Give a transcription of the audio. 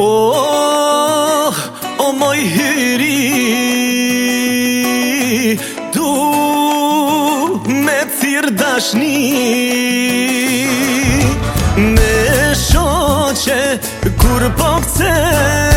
Oh, oh moj hyri Du me cirë dashni Me shoqe kur po